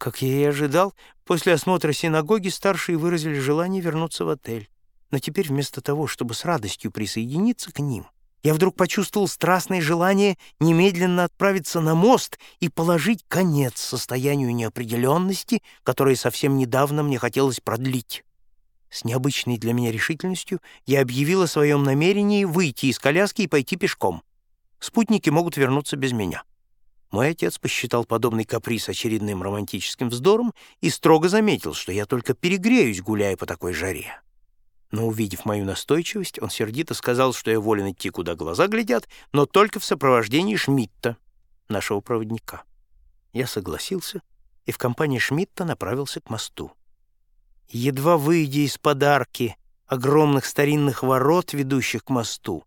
Как я и ожидал, после осмотра синагоги старшие выразили желание вернуться в отель. Но теперь вместо того, чтобы с радостью присоединиться к ним, я вдруг почувствовал страстное желание немедленно отправиться на мост и положить конец состоянию неопределенности, которое совсем недавно мне хотелось продлить. С необычной для меня решительностью я объявил о своем намерении выйти из коляски и пойти пешком. Спутники могут вернуться без меня. Мой отец посчитал подобный каприз очередным романтическим вздором и строго заметил, что я только перегреюсь, гуляя по такой жаре. Но, увидев мою настойчивость, он сердито сказал, что я волен идти, куда глаза глядят, но только в сопровождении Шмидта, нашего проводника. Я согласился и в компании Шмидта направился к мосту. Едва выйдя из подарки огромных старинных ворот, ведущих к мосту,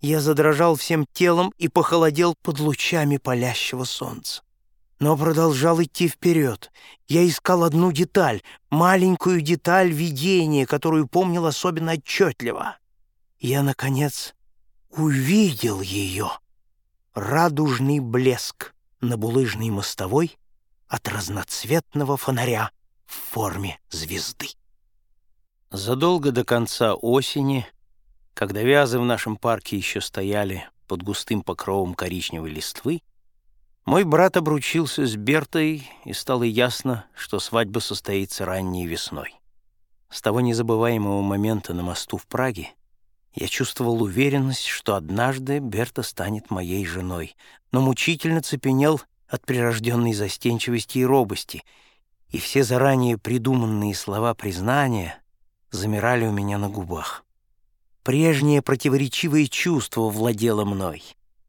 я задрожал всем телом и похолодел под лучами палящего солнца. Но продолжал идти вперед. Я искал одну деталь, маленькую деталь видения, которую помнил особенно отчетливо. Я, наконец, увидел ее. Радужный блеск на булыжной мостовой от разноцветного фонаря в форме звезды. Задолго до конца осени когда вязы в нашем парке еще стояли под густым покровом коричневой листвы, мой брат обручился с Бертой, и стало ясно, что свадьба состоится ранней весной. С того незабываемого момента на мосту в Праге я чувствовал уверенность, что однажды Берта станет моей женой, но мучительно цепенел от прирожденной застенчивости и робости, и все заранее придуманные слова признания замирали у меня на губах. Прежнее противоречивое чувство владело мной.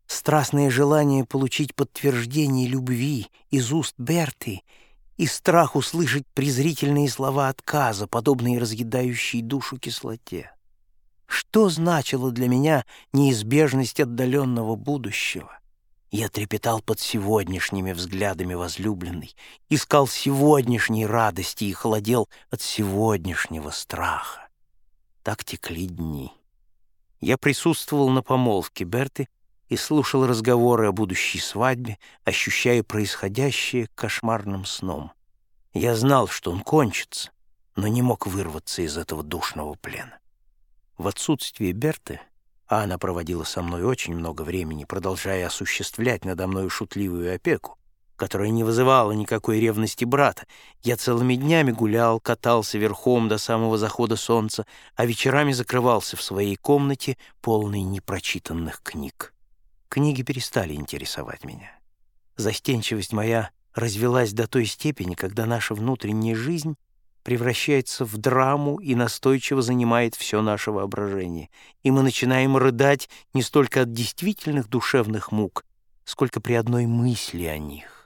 Страстное желание получить подтверждение любви из уст Берты и страх услышать презрительные слова отказа, подобные разъедающей душу кислоте. Что значило для меня неизбежность отдаленного будущего? Я трепетал под сегодняшними взглядами возлюбленной, искал сегодняшней радости и холодел от сегодняшнего страха. Так текли дни. Я присутствовал на помолвке Берты и слушал разговоры о будущей свадьбе, ощущая происходящее кошмарным сном. Я знал, что он кончится, но не мог вырваться из этого душного плена. В отсутствие Берты, а она проводила со мной очень много времени, продолжая осуществлять надо мной шутливую опеку, которая не вызывала никакой ревности брата. Я целыми днями гулял, катался верхом до самого захода солнца, а вечерами закрывался в своей комнате, полной непрочитанных книг. Книги перестали интересовать меня. Застенчивость моя развелась до той степени, когда наша внутренняя жизнь превращается в драму и настойчиво занимает все наше воображение, и мы начинаем рыдать не столько от действительных душевных мук, сколько при одной мысли о них.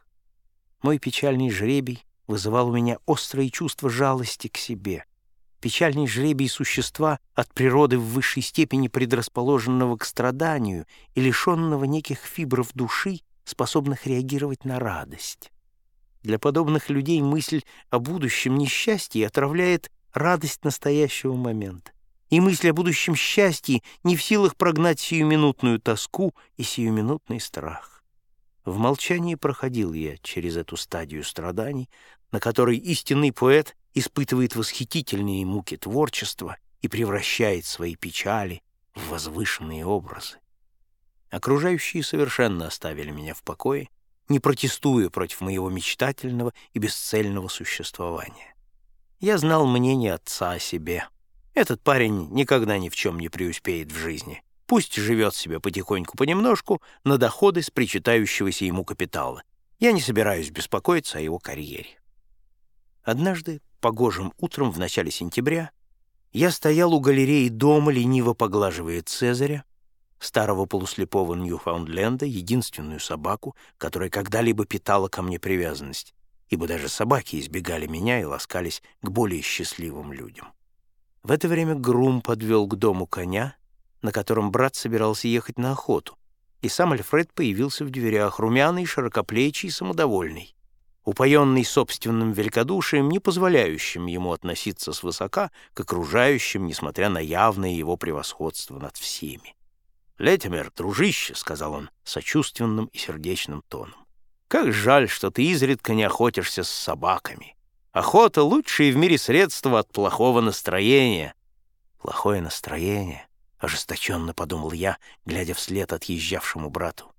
Мой печальный жребий вызывал у меня острое чувство жалости к себе. Печальный жребий существа от природы в высшей степени предрасположенного к страданию и лишенного неких фибров души, способных реагировать на радость. Для подобных людей мысль о будущем несчастье отравляет радость настоящего момента. И мысль о будущем счастье не в силах прогнать сиюминутную тоску и сиюминутный страх. В молчании проходил я через эту стадию страданий, на которой истинный поэт испытывает восхитительные муки творчества и превращает свои печали в возвышенные образы. Окружающие совершенно оставили меня в покое, не протестуя против моего мечтательного и бесцельного существования. Я знал мнение отца о себе. Этот парень никогда ни в чем не преуспеет в жизни. Пусть живет себе потихоньку понемножку на доходы с причитающегося ему капитала. Я не собираюсь беспокоиться о его карьере. Однажды, погожим утром в начале сентября, я стоял у галереи дома, лениво поглаживая Цезаря, старого полуслепого Ньюфаундленда, единственную собаку, которая когда-либо питала ко мне привязанность, ибо даже собаки избегали меня и ласкались к более счастливым людям. В это время Грум подвел к дому коня, на котором брат собирался ехать на охоту, и сам Альфред появился в дверях, румяный, широкоплечий и самодовольный, упоенный собственным великодушием, не позволяющим ему относиться свысока к окружающим, несмотря на явное его превосходство над всеми. «Летимер, дружище», — сказал он сочувственным и сердечным тоном, Как жаль, что ты изредка не охотишься с собаками. Охота — лучшее в мире средство от плохого настроения. Плохое настроение, — ожесточенно подумал я, глядя вслед отъезжавшему брату.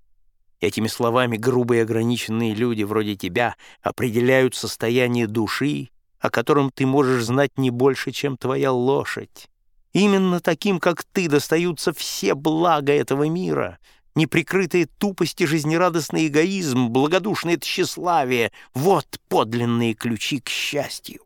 Этими словами грубые ограниченные люди вроде тебя определяют состояние души, о котором ты можешь знать не больше, чем твоя лошадь. Именно таким, как ты, достаются все блага этого мира, неприкрытая тупость и жизнерадостный эгоизм, благодушное тщеславие — вот подлинные ключи к счастью.